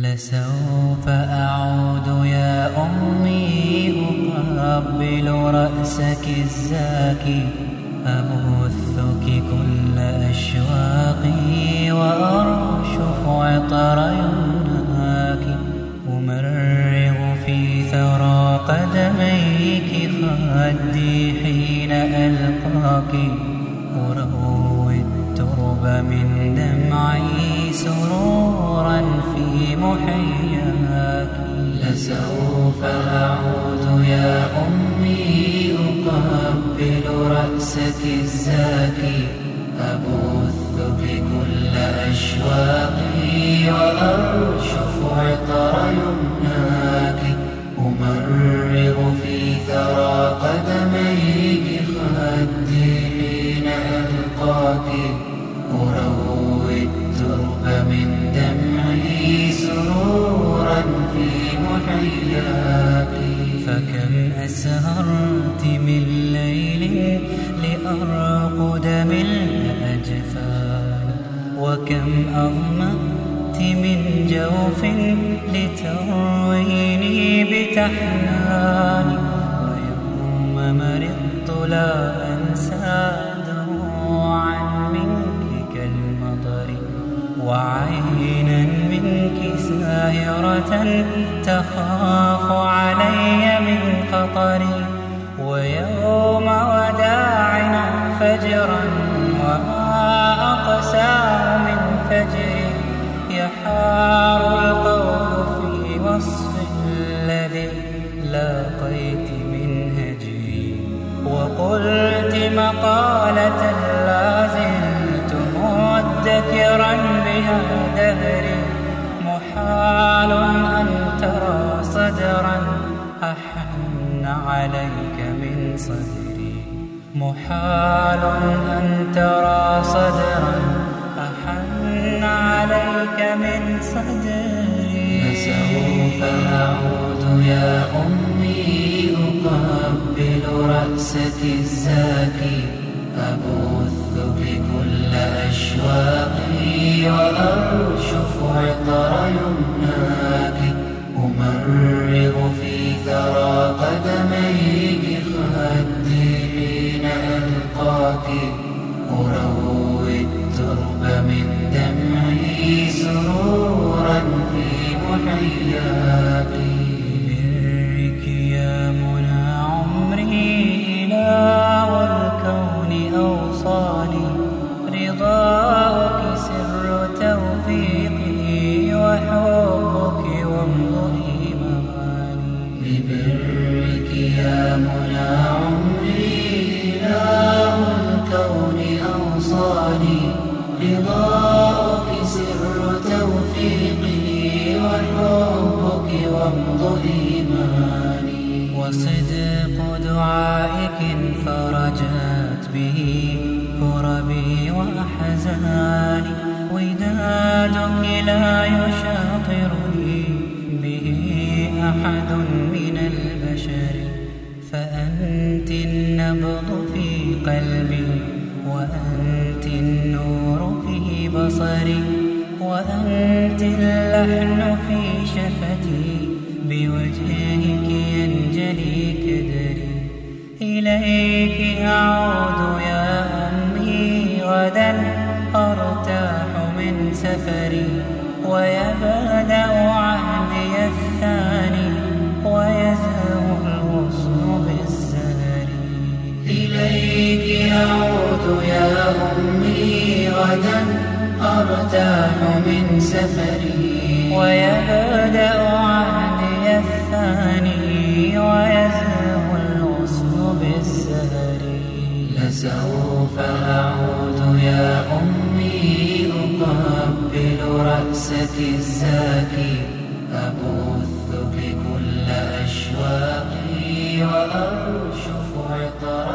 لسوف أعود يا أمي أقبل رأسك الزاكي أبثك كل أشواقي وأرشف عطر يمناك أمرغ في ثرى قدميك خدي حين ألقاك أروي الترب من دمعي سرورا محياك لسوف أعود يا أمي أقبل رأسك الزاكي. أبثك كل أشواقي وأرشف عطر يمناك. أمرغ في ثرى قدميك خدي حين ألقاك. أروي فكم أسهرت من ليل لأرقد من الأجفان. وكم أغمأت من جوف لترويني بتحناني ويوم مرضت لا أنسى دموعا منك كالمطر وعينا منك ساهرة تخاف علي من خطري ويوم وداعنا فجرا وما أقساه من فجري يحار القول في وصف الذي لاقيت من هجري. وقلت مقالة لا زلت مدكرا بها دهري أحن عليك من صدري. محال أن ترى صدرا أحن عليك من صدري. فسوف أعود يا أمي أقبل رأسك الزاكي. أبثك كل أشواقي وأرشف عطر يمناك قدميك خدي حين ألقاك أروي الترب من دمعي سرورا في محياك. برك يا منى عمري إله الكون أوصاني رضاك وامض إيماني. وصدق دعائك فرجت به كربي وأحزاني. ودادك لا يشاطرني به أحد من البشر. فأنت النبض في قلبي وأنت النور في بصري وأنت اللحن في شفتي. بوجهك ينجلي كدري. إليك أعود يا أمي غدا أرتاح من سفري. ويبدأ عهدي الثاني ويزهو الغصن بالزهر إليك أعود يا أمي غدا أرتاح من سفري. ويبدأ الثاني ويزهو الغصن بالزهر لسوف أعود يا أمي أقبل رأسك الزاكي. أبثك كل أشواقي وأرشف عطر